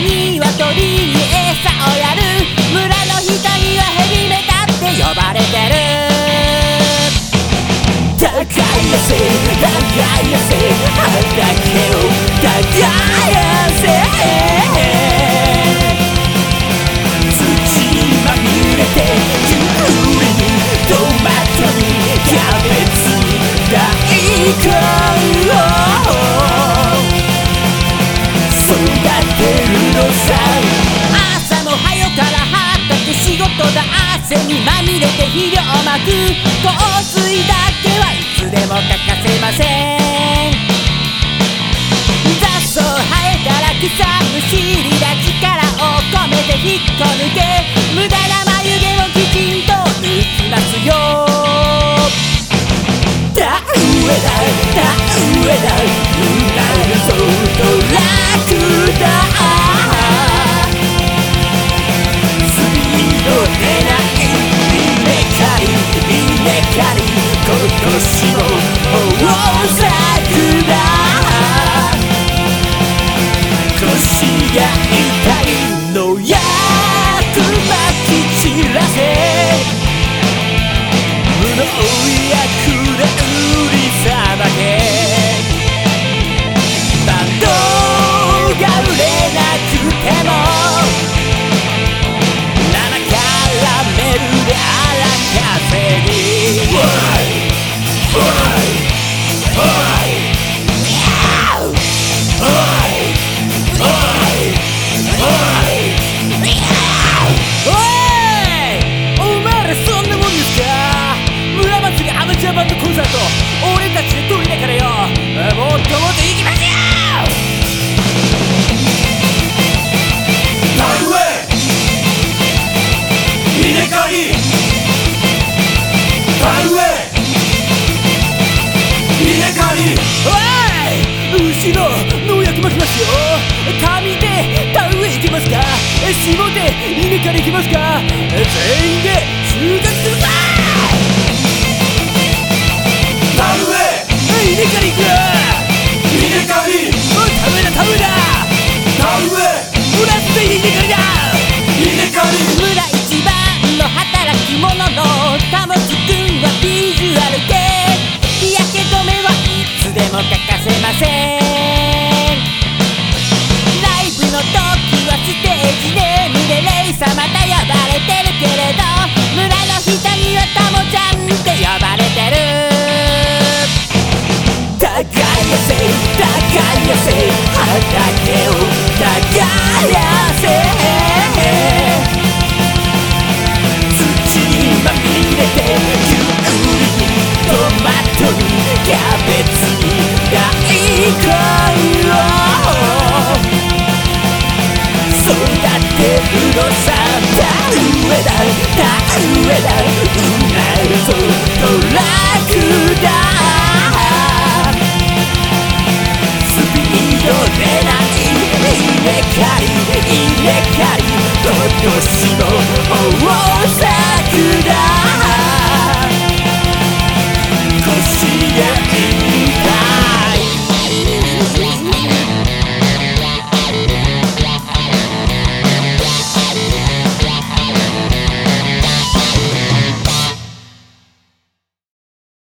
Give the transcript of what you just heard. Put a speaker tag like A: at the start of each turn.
A: には鳥に餌をやる。村の人にはヘビメタって呼ばれてる。高い安い高いやし汗にまみれて肥料まく香水だけはいつでも欠かせません。雑草生えたら草むしりだ力を込めて引っこ抜け無駄な眉毛をきちんと抜きますよ田植えだ田植えだ Cause you know a rose 牛の農薬巻きますよ。紙で田植えいきますか？霜で稲刈りいきますか？
B: 全
A: 員で収穫するぞ！欠かせません。ライブの時はステージでーレでレイ様と呼ばれてるけれど村の人にはタモちゃんって呼ばれてる。高い汗高い汗畑を耕せ。れ替り入れ替り今年も大阪。